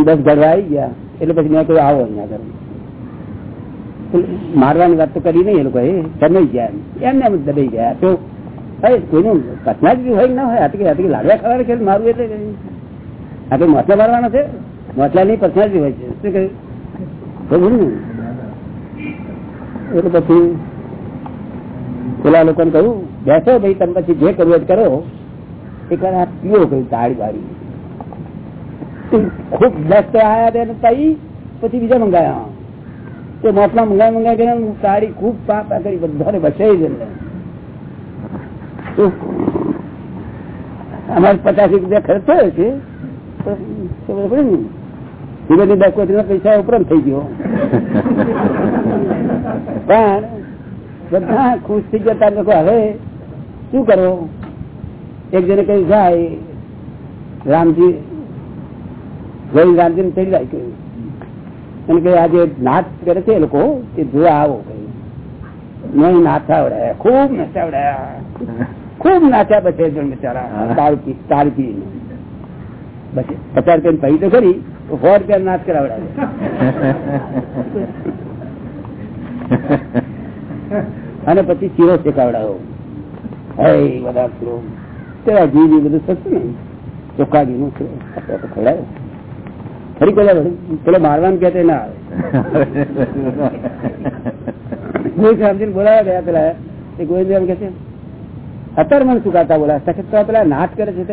દસ ગઢવા આવી ગયા એટલે પછી મેં કહ્યું, આવો અહીંયા આગળ. મારવાની વાત તો કરી નહીં એ લોકો દબાઈ ગયા એમ. એમને એમ દબાઈ ગયા. તો કોઈનું કોઈનું જ હોય ના હોય? આટલી આટલી લાડવા ખાવાના છે મારું એટલે. આ તો મોટલા મારવાનો છે. મોટલા ની પર્સનાલિટી હોય છે. શું કહ્યું ને. એટલે પછી પેલા લોકોને કહ્યું, બેસો ભાઈ, તમે પછી જે કરવું કરો. એક વાર આ પીઓ કહ્યું તાળી વાળી. ખૂબ દસ તો આયા તેને તઈ, પછી બીજા મંગાયા. તે મોટલા મંગાવી મંગાવી કરીને સારી ખૂબ પાપ કરી, બધાને બચાવી દે. અમારે પચાસ રૂપિયા ખર્ચ થયો છે. પૈસા ઉપરાંત થઈ ગયો. પણ બધા ખુશ થઈ ગયા, તાર લોકો હવે શું કરો? એક જણે કઈ જાય રામજી ગઈ ગાંધી ને ચડી રાખ્યું અને કે આજે નાચ કરે છે એ લોકો કે જોવા આવો નહીં નાચાવડાયા ખૂબ નચાવડ્યા ખૂબ નાચ્યા બચે જણ બિચારા દારૂ પી બચે પચાસ રૂપિયા પૈ તો ખરી સો રૂપિયા નાચ કરાવડાવે. અને પછી ચીરો શેકાવડાવો. હે બધા ચીરો તેવા ઘી બધું સસ્તું ને. ચોખ્ખા ઘી નું શીરો ફરી કોઈ પેલો મારવાનું કે ના આવે. કોઈ બોલાવ્યા ગયા પેલા. એ ગોવિંદ એમ કે છે અત્યારે મને શું કાતા બોલા સખત તો પેલા નાચ કરે છે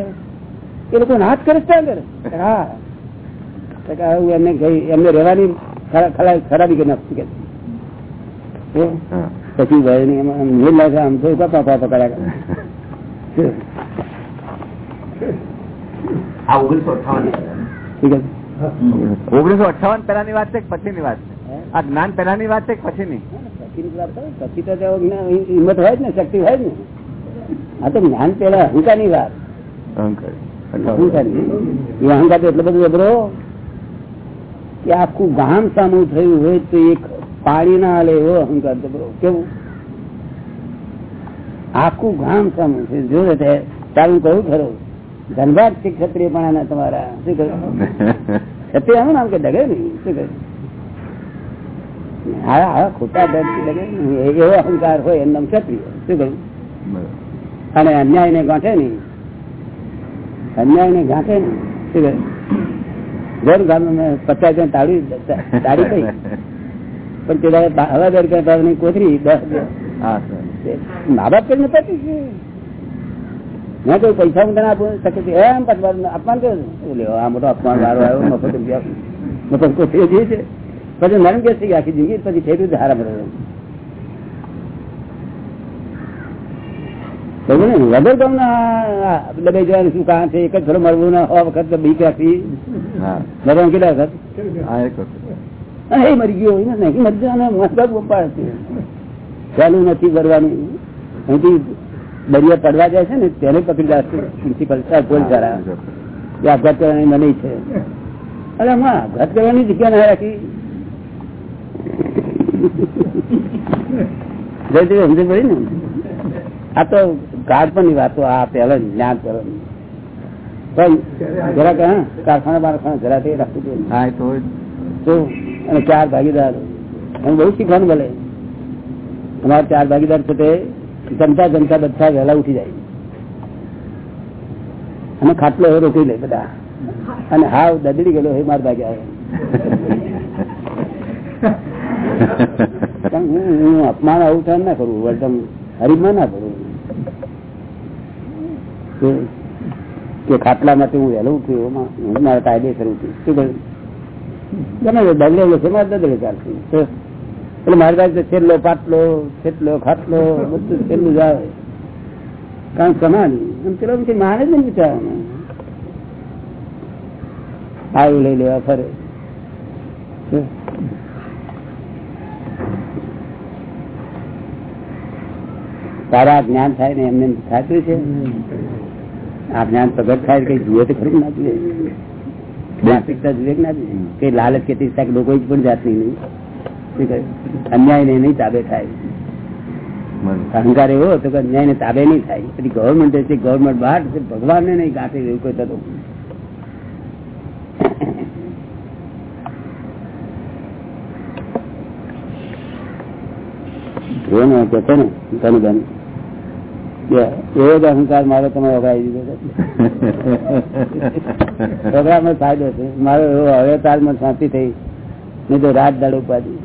એ લોકો નાચ કરે છે અંદર હા. હું એમને ગઈ એમને રહેવાની ખરા- ખરા- ખરાબી કરી નાખતી કે. પછી ભાઈ નહીં એમાં આમ લાગે આમ તો પાપા પાપા આ ઓગણીસો અઠાવન ઠીક છે. ઓગણીસો અઠાવન પેલા ની વાત છે પછી ની વાત છે? આ જ્ઞાન પહેલાની વાત છે પછી કરો. પછી તો હિંમત હોય જ ને શક્તિ હોય જ ને. આ તો જ્ઞાન પેલા અહંકારની વાત. અહંકાર. એ અહંકાર એટલો બધો જબરો કે આખું ગામ સામું થયું હોય તો એક પાણી ના હાલે એવો અહંકાર જબરો કેવું? આખું ગામ સામું છે જો તારું કહું ખરો. ધનભાગ છે ક્ષત્રિય પણ તમારા શું કહ્યું? આનું નામ કે ડગે નહીં. શું કહ્યું હા હા ખોટા ડરથી ડગે એવો અહંકાર હોય એમ નામ ક્ષત્રિય. શું કહ્યું અને અન્યાય ને ગાંઠે નહીં. અન્યાય ને ગાંઠે નહીં. શું કહ્યું ઘર ગામ પચાસ જણ તાળી પણ તે દાડે દર કરતા કોથરી દસ મા બાપ કરીને પતી છે મેં કોઈ પૈસા હું તને આપું? શકે છે એમ પછી અપમાન કર્યું છે. આ મોટો અપમાન વારો આવ્યો મફત રૂપિયા મફત કોથરી જે છે પછી નરમ કે આખી જિંદગી. પછી થયેલું હારા બરોબર વગર ગામ ના દબાઈ જવાનું શું કારણ છે? એક જ થોડું મળવું ના હવા વખત બીક રાખવી. મરવાનું કેટલા વખત? એ મરી ગયો મરી જવાના મસ્ત છે. ચાલુ નથી કરવાનું અહીંથી દરિયા પડવા જાય છે ને તેને પકડી જશે પ્રિન્સિપલ પોલીસવાળા એ આપઘાત કરવાની મને છે. અરે માં આપઘાત કરવાની જગ્યા ના રાખી. જયદેવ સમજ પડી ને? આ તો ગાઢ પણ વાતો આ પહેલા જ્ઞાન કરો પણ જરાક હા કારખાના બારખાના જરા તે રાખવું જોઈએ. હા તો તો અને ચાર ભાગીદાર. એમ બહુ શીખવાનું ભલે. અમારા ચાર ભાગીદાર છે તે જમતા જમતા બધા વહેલા ઉઠી જાય. અને ખાટલો એ રોકી લે બધા. અને હાવ દદડી ગયેલો એ માર ભાગે હું અપમાન આવું થાય ના કરું વર્તન હરીમાં ના કરું. કે- ખાટલા માટે હું વહેલો એમાં હું મારા કાયદે કરું છું. શું કહ્યું તે બગડેલો છે મારે બદલે ચાલશે? એટલે મારી પાસે છેલ્લો પાટલો, છેલ્લો ખાટલો, બધું છેલ્લું જ આવે. કારણ સમાન. એમ એમ જ વિચારવાનું આવું લઈ લેવા ફરે. તારા જ્ઞાન થાય ને એમને એમ થતું છે? આ જ્ઞાન પ્રગટ થાય કઈ જુએ તો ખરું ના જુએ. જુએ ના જુએ? કઈ લાલચ કે લોકો પણ જાતની નહીં? અન્યાય ને નહીં તાબે થાય. અહંકાર એવો હતો કે અન્યાય ને તાબે નહીં થાય. પછી ગવર્મેન્ટ છે ગવર્મેન્ટ બહાર છે ભગવાન ને નહીં ગાંઠે એવું કોઈ થતું. એને કે છે ને તને એવો જ અહંકાર મારો તમે વગાડી દીધો પ્રોગ્રામ ફાયદો છે. મારો એવો હવે તારમાં શાંતિ થઈ. નહીં તો રાત દાડો પાડી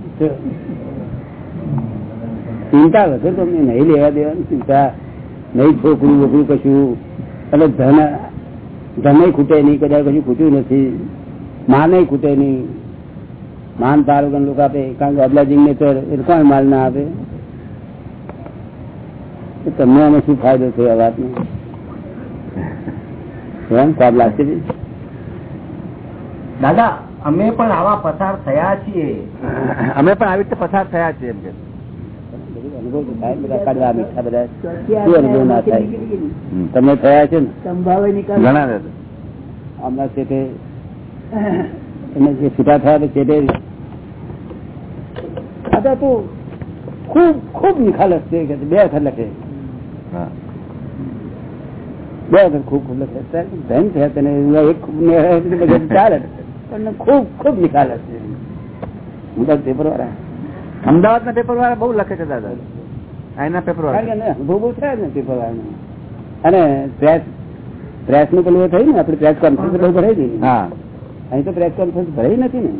ચિંતા વગર તમને નહીં લેવા દેવાની ચિંતા. નહીં છોકરું બોકરું કશું. એટલે ધન ધન ખૂટે નહીં, કદાચ કશું ખૂટ્યું નથી. માને ખૂટે નહીં. માન તારું લોકો આપે. કારણ કે અબલાજીને તો એ કોણ માલ ના આપે? તમને આમાં શું ફાયદો થયો આ વાતનો? એમ લાગશે જી? દાદા અમે પણ આવા પસાર થયા છીએ. અમે પણ આવી રીતે પસાર થયા છીએ એમ કે. થાય થાય. તમે થયા છે ને? ઘણા હમણાં છે. તે એને જે છૂટા થયા છે તે દાદા તો ખૂબ ખૂબ નિખાલસ છે કે બે વખત લખે. બે વખત ખૂબ ખૂબ લખે. ધન છે તને એક ખૂબ ચાલે પણ ખૂબ ખૂબ નિકાલ હશે હું તો પેપર વાળા અમદાવાદ ના પેપર વાળા બહુ લખે છે દાદા. અહીંના પેપર વાળા થયા ને પેપર વાળા અને પ્રેસ પ્રેસનું પેલું થયું ને આપડે પ્રેસ કોન્ફરન્સ બહુ ભરાઈ હતી હા. અહીં તો પ્રેસ કોન્ફરન્સ ભરાઈ નથી ને.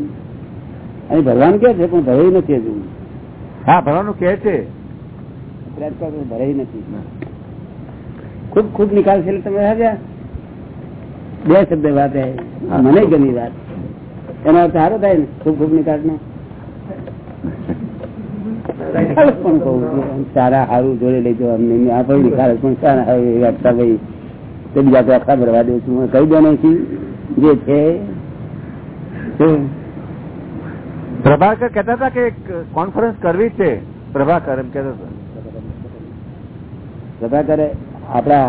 અહીં ભરવાનું કે છે પણ ભરાઈ નથી હજુ. હા ભરવાનું કે છે. પ્રેસ કોન્ફરન્સ ભરાઈ નથી. ખૂબ ખૂબ નિકાલ છે તમે હાજર બે શબ્દ વાત. મને ગમી વાત. એનો અર્થ સારો થાય ને? ખૂબ ખૂબની કાઢ. આમ સારા સારું જોડે લઈ જવા અમને. આ પણ સારા એવા હતા ભાઈ તે બીજા તો આખા ભરવા દઉં છું. કહી દો નહીં. જે છે પ્રભાકર કહેતા હતા કે કોન્ફરન્સ કરવી છે. પ્રભાકર એમ કહેતો હતા. પ્રભાકરે આપણા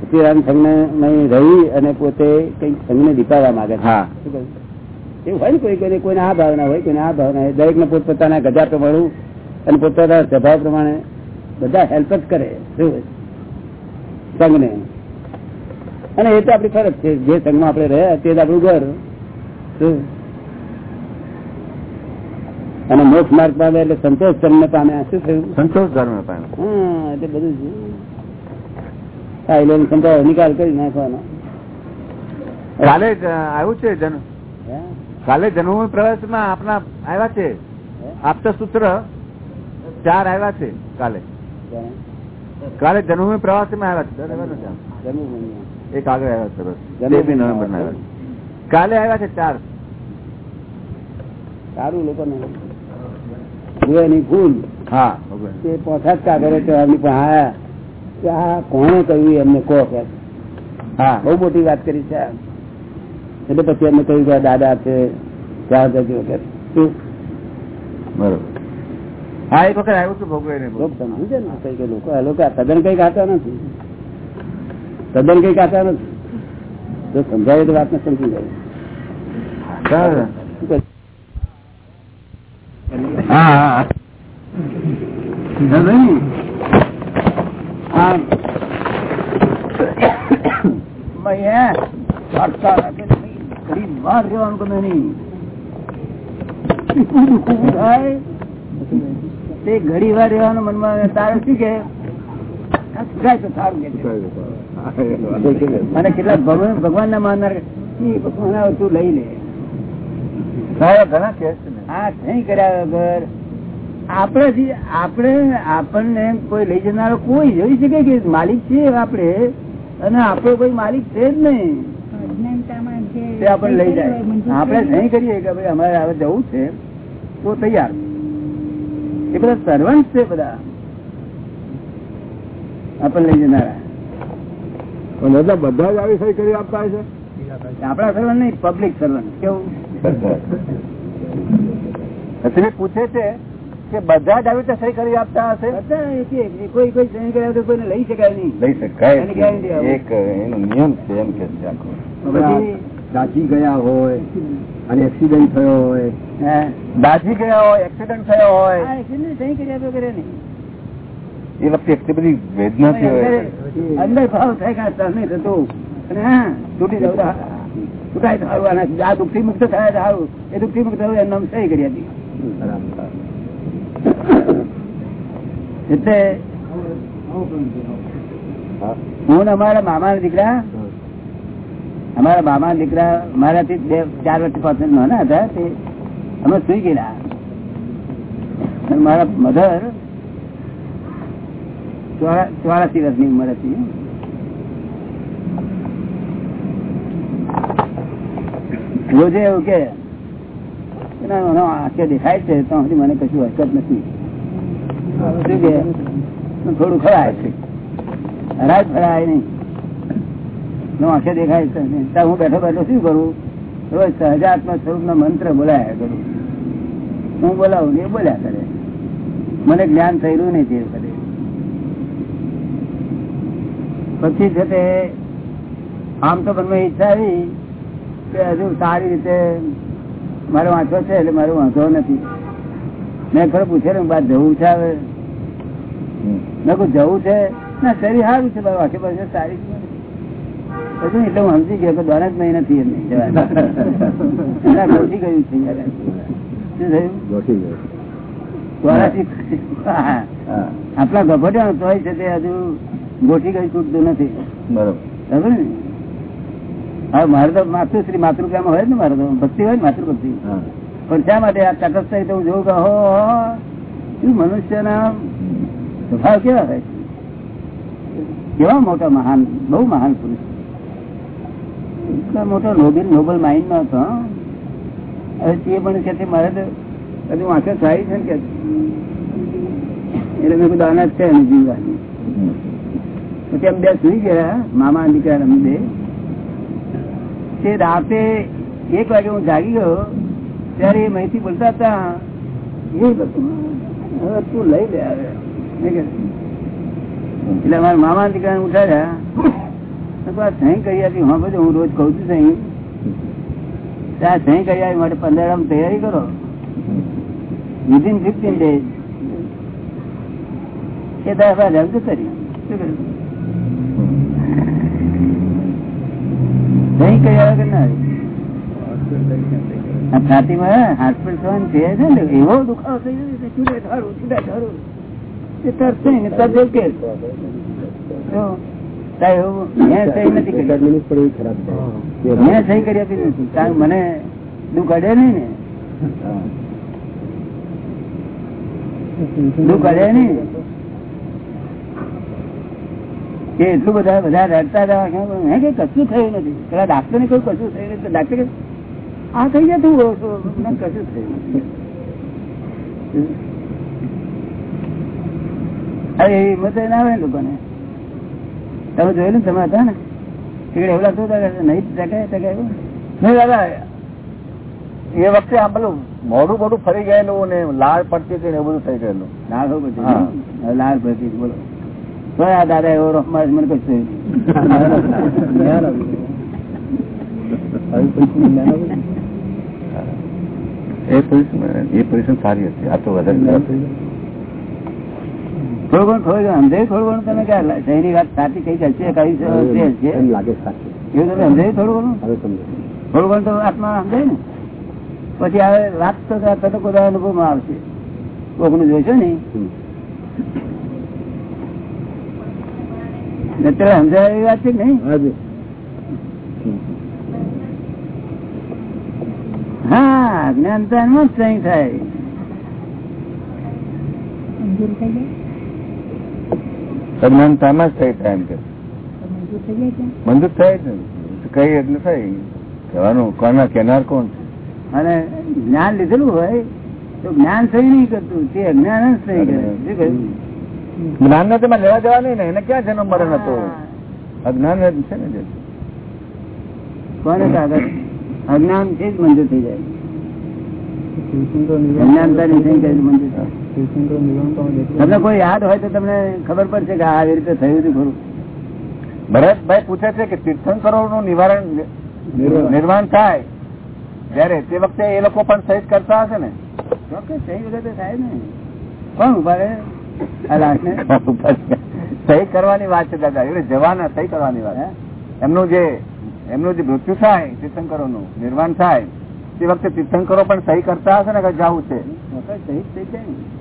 સતીરામ સંઘને રહી અને પોતે કંઈક સંઘને દીપાવવા માંગે છે? એવું હોય ને કોઈ કોઈને કોઈને આ ભાવના હોય કોઈને આ ભાવના હોય. દરેક ને પોતપોતાના ગજા પ્રમાણું અને પોતાના સ્વભાવ પ્રમાણે બધા હેલ્પ જ કરે. સંઘને. અને એ તો આપણી ફરજ છે. જે સંઘમાં આપણે રહ્યા તે જ આપણું ઘર? અને મોક્ષ માર્ગ પામે એટલે સંતોષ ધર્મ પામ્યા. શું થયું? સંતોષ ધર્મ પામે હા એટલે બધું એટલે એનો નિકાલ કરી નાખવાનો. કાલે આવ્યું છે જન? કાલે જન્મભૂમિ પ્રવાસમાં આપના આવ્યા છે? આપતા સૂત્ર ચાર આવ્યા છે કાલે. કાલે જન્મભૂમિ પ્રવાસમાં આવ્યા છે. એક આગળ આવ્યા જન્મભૂમિ બે નવેમ્બર ના આવ્યા કાલે આવ્યા છે ચાર. સારું લોકો નહીં હા તે પોતા જ પણ હા. કોણે કહ્યું એમને કહો કે. હા. બહુ મોટી વાત કરી છે. એટલે પછી એમને કહ્યું કે આ દાદા છે ત્યાં જજો કે શું? બરોબર. હા એક વખત આવ્યું છું ભોગવે ને લોક સમજુ છે ને? કઈ કઈ લોકો આ લોકો આ તદ્દન કઈ ખાતા નથી. તદ્દન કઈ ખાતા નથી. જો સમજાવે તો વાતને સમજી જાય. શું કહે? હા હા. આ મૈયા વાર્તા રાખે તો નહીં. ઘડી વાર રહેવાનું ગમે નહીં. તે ઘડી વાર રહેવાનું મનમાં તારે શું કે. અને કેટલાક ભગવાન ના માનનાર ભગવાન તું લઈ લે. ઘણા નહીં કર્યા વગર. આપણે આપણે આપણને કોઈ લઈ જનારો કોઈ જોઈ શકે કે માલિક છે આપણે? અને આપણો કોઈ માલિક છે જ નહીં. તે આપણને લઈ જાય. આપણે નહીં કરીએ કે ભાઈ અમારે હવે જવું છે તો તૈયાર. એ બધા સર્વન્ટ છે બધા. આપણને લઈ જનારા. દાદા બધા જ આવી સહી કરી આપતા છે આપણા સર્વન્ટ નહીં પબ્લિક સર્વન્ટ કેવું? પૂછે છે કે બધા જ આવી રીતે સહી કરી આપતા હશે. કોઈ કોઈ સહી કર્યા કોઈને લઈ શકાય નહીં. લઈ શકાય. એક એનો નિયમ છે એમ કે આખો. દાચી ગયા હોય અને એક્સિડન્ટ થયો હોય દાજી ગયા હોય એક્સિડન્ટ થયો હોય એ. વખતે એટલી બધી વેદના થઈ હોય અંદર- ભાવ થાય નહીં થતું. તૂટી જવું તૂટાય સારું. આ દુઃખથી મુક્ત થાય સારું. એ દુઃખથી મુક્ત થયું એનું સહી કરી હતી. એટલે હું ને અમારા મામા દીકરા અમારા મામા દીકરા મારાથી બે, ચાર વર્ષ પાછળ નાના હતા, તે અમે સુઈ ગયેલા. મારા મધર ચોરાસી વર્ષની ઉંમર હતી. રોજે એવું કે આંખે દેખાય છે તો હજી મને કશું હરકત નથી. થોડું ખરાય છે. હરાય ફરાય નહીં. આંખે દેખાય છે. હું બેઠો બેઠો શું કરું? રોજ સહજાત્મા સ્વરૂપ નો મંત્ર બોલાયા કરું. હું બોલાવું એ બોલ્યા કરે. મને જ્ઞાન થયેલું નહીં તે વખતે. પછી છે તે, આમ તો મનમાં ઈચ્છા આવી કે હજુ સારી રીતે મારો વાંચો છે એટલે મારો વાંધો નથી. મેં ખરે પૂછેલું બાદ જવું છે હવે? મેં કહું જવું છે. ના, શરીર સારું છે મારું આખી પાસે સારી છે. હજુ એટલે હું સમજી ગયો કે દોઢ જ એમ નહીં. જવાય ના, ગોઠી ગયું છે શું થયું? ગોઠી ગયો. આપણા ગભટ્યા તોય છે તે હજુ ગોઠી ગઈ છૂટતું નથી. બરોબર. ને? હવે મારે તો માતૃશ્રી માતૃકામાં હોય ને મારે તો. ભક્તિ હોય ને માતૃભક્તિ. પણ શા માટે આ તટસ્થ રીતે હું જોઉં કે હો શું મનુષ્યના સ્વભાવ કેવા હોય? કેવા મોટા મહાન બહુ મહાન પુરુષ. એટલા મોટો નોબેલ, નોબલ માઇન્ડ નો હતો. હવે તે પણ કે મારે તો હજુ વાંચો સારી છે ને કે એટલે મેં આના જ છે જીવવાની. પછી અમે બે સુઈ ગયા, મામા દીકરા અમે બે. તે રાતે એક વાગે હું જાગી ગયો, ત્યારે એ માહિતી બોલતા હતા એ બધું હવે તું લઈ લે આવે એટલે મારા મામા દીકરાને ઉઠાડ્યા. સહી હા રોજ કઉ છું સહી. ત્યાં સહી કરી માટે પંદર તૈયારી કરો. વિધિન ફિફ્ટીન ડેઝ એ આપણે રદ કરી. કર્યું? સહી કરી આવ્યા ના આવી? છાતીમાં હોસ્પિટલ થવાનું છે છે ને, એવો દુખાવો થઈ ગયો એવું મેં સહી કરી. મેં સહી કરી આપી નથી. કારણ મને દુઃખ અડે નહીં ને. દુઃખ અડે નહીં. કે એટલું બધા બધા રડતા હતા. કે કશું થયું નથી. પેલા ડાક્ટર ને કહ્યું કશું થયું નથી. ડાક્ટર આ થઈ ગયા તું કશું થયું નથી. અરે એ મત ના આવે ને લોકોને. તમે જોયેલું તમે હતા ને? ટિકિટ એવું લાગતું નહીં એવું? નહીં દાદા એ વખતે આ પેલું મોઢું મોઢું ફરી ગયેલું ને લાળ પડતી હતી ને એવું બધું થઈ ગયેલું. લાળ લાલ પછી બોલો. તો આ દાદા એવો રખમાર મને કશું એ પોઝિશન સારી હતી. આ તો વધારે ખરાબ થઈ ગઈ. થોડું ઘણું થોડું અંધે થોડું તમે ક્યાં વાત સાચી કઈ છે કઈ છે? એવું તમે સમજાય થોડું ઘણું થોડું ઘણું તો આત્મા સમજાય ને. પછી હવે વાત તો કટો બધા અનુભવમાં આવશે. કોકનું જોઈશું ને અત્યારે સમજાય એવી વાત છે નહીં? હા જ્ઞાનતા માં જ સહી થાય. અજ્ઞાનતામાં જ થઈ થાય એમ કે. મંજૂર થાય જ ને કઈ એટલે થાય. કહેવાનું કોના કેનાર કોણ છે? અને જ્ઞાન લીધેલું હોય તો જ્ઞાન સહી નહીં કરતું. તે અજ્ઞાન જ સહી કરે. જ્ઞાન ને તેમાં લેવા જવા નહીં ને. એને ક્યાં જન્મ મરણ હતો? અજ્ઞાન છે ને જે. કોને કાગળ અજ્ઞાનથી જ મંજૂર થઈ જાય. અજ્ઞાનતાની સહી કરીને મંજૂર થાય. તમને કોઈ યાદ હોય તો તમને ખબર પડશે કે આવી રીતે થયું હતું ખરું. ભરતભાઈ પૂછે છે કે તીર્થંકરો નું નિવારણ નિર્માણ થાય જયારે તે વખતે એ લોકો પણ સહિત કરતા હશે ને? ચોક્કસ સહી વગર થાય ને. કોણ ઊભા રહે? આ લાશ ને? સહી કરવાની વાત છે દાદા એટલે જવાના સહી કરવાની વાત. એમનું જે એમનું જે મૃત્યુ થાય તીર્થંકરો નું નિર્માણ થાય તે વખતે તીર્થંકરો પણ સહી કરતા હશે ને કે જવું છે? સહી થઈ જાય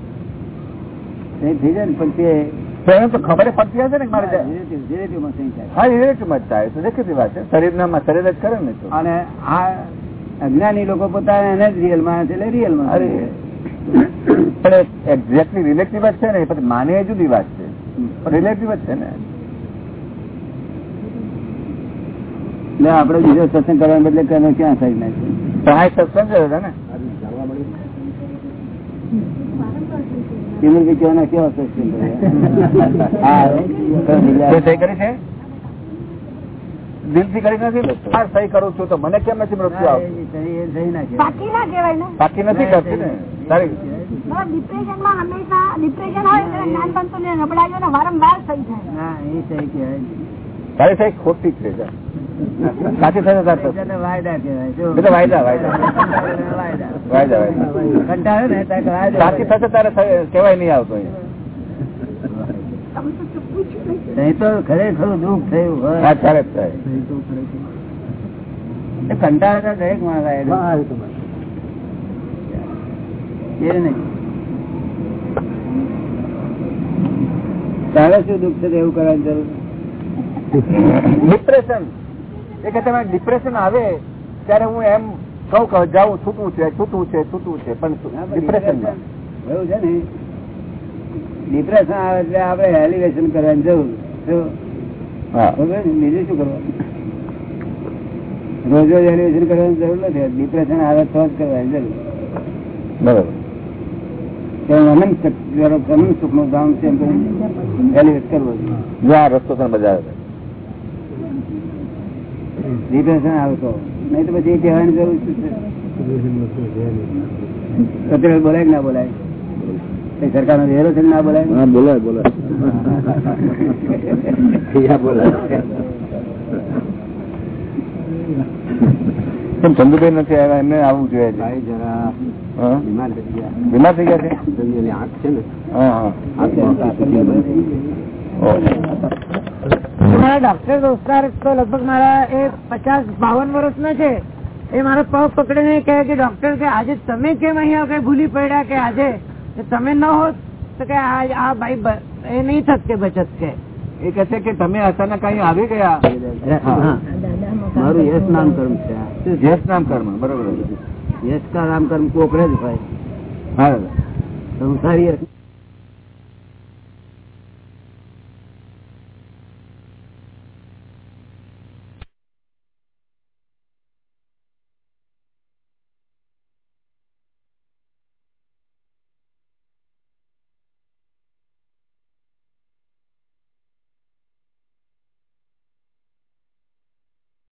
થઈ જાય ને પણ તે તો ખબર પડતી હશે ને મારે હા એ જ થાય. દેખીતી વાત છે. શરીરના શરીર જ કરે ને અને આ અજ્ઞાની લોકો પોતાને એને જ રિયલમાં છે એટલે રિયલમાં પણ એક્ઝેક્ટલી રિલેટિવ જ છે ને પછી માને એ જુદી વાત છે. રિલેટિવ જ છે ને. એટલે આપડે બીજો સત્સંગ કરવાને બદલે ક્યાં થઈ નાખ્યું એક સત્સંગ જ ને. કિમલ કે કેવા? હા, સહી કરી છે? દિલથી કરી નથી? આ સહી કરું છું તો મને કેમ નથી મૃત્યુ સહી- સહી કહેવાય. બાકી ના કહેવાય ને? બાકી નથી કરતી ને? તારી ડિપ્રેશનમાં હંમેશા ડિપ્રેશન હોય જ્ઞાન ને ને વારંવાર થઈ જાય ના, એ સહી કહેવાય. તારી સહી ખોટી છે જા. સાચી તાર થશે. એટલે વાયદા વાયદા. સાચી થશે તારે સહી કહેવાય નહીં આવતો તો ખરેખર દુઃખ થયું હોય. આ ત્યારે જ થાય. સહી તો ખરેખર. એ કંટાળે તો દરેક માણસ તારે શું દુઃખ છે એવું કરવાની જરૂર? ડિપ્રેશન એ કે તમે ડિપ્રેશન આવે ત્યારે હું એમ કહું કે જાઉં છૂટવું છે છૂટવું છે છૂટવું છે પણ ડિપ્રેશન એવું છે ને. ડિપ્રેશન આવે એટલે આપણે એલિવેશન કરવાની જરૂર? બીજું શું કરવાનું? રોજ રોજ એલિવેશન કરવાની જરૂર નથી. ડિપ્રેશન આવે તો જ કરવાની જરૂર. બરોબર. કે અનંત સુખ- નું ગામ છે એલિવેટ કરવું રસ્તો તને બજાવે ડિપ્રેશન આવતો નહીં તો પછી કહેવાની જરૂર શું છે? બોલાય કે ના બોલાય? કઈ સરકારનો વેરો છે ના બોલાય? હા બોલાય બોલાય. કેમ ચંદુભાઈ નથી આવ્યા એમને આવવું જોઈએ બીમાર થઈ ગયા. છે? આંખ છે ને. મારા ડોક્ટર દોસ્તાર તો લગભગ મારા એ પચાસ બાવન વર્ષનો છે. એ મારો પગ પકડીને કહે કે ડોક્ટર કે આજે તમે કેમ અહીંયા કઈ ભૂલી પડ્યા કે આજે? તમે ન હોત તો કે આ આ ભાઈ એ નહીં થત કે બચત કે. એ કહે છે કે તમે અચાનક અહીં આવી ગયા. મારું યશ નામ કર્મ છે. યશ નામ કર્મ બરોબર. યશ કા નામ કર્મ કોકરે જ ભાઈ સંસારી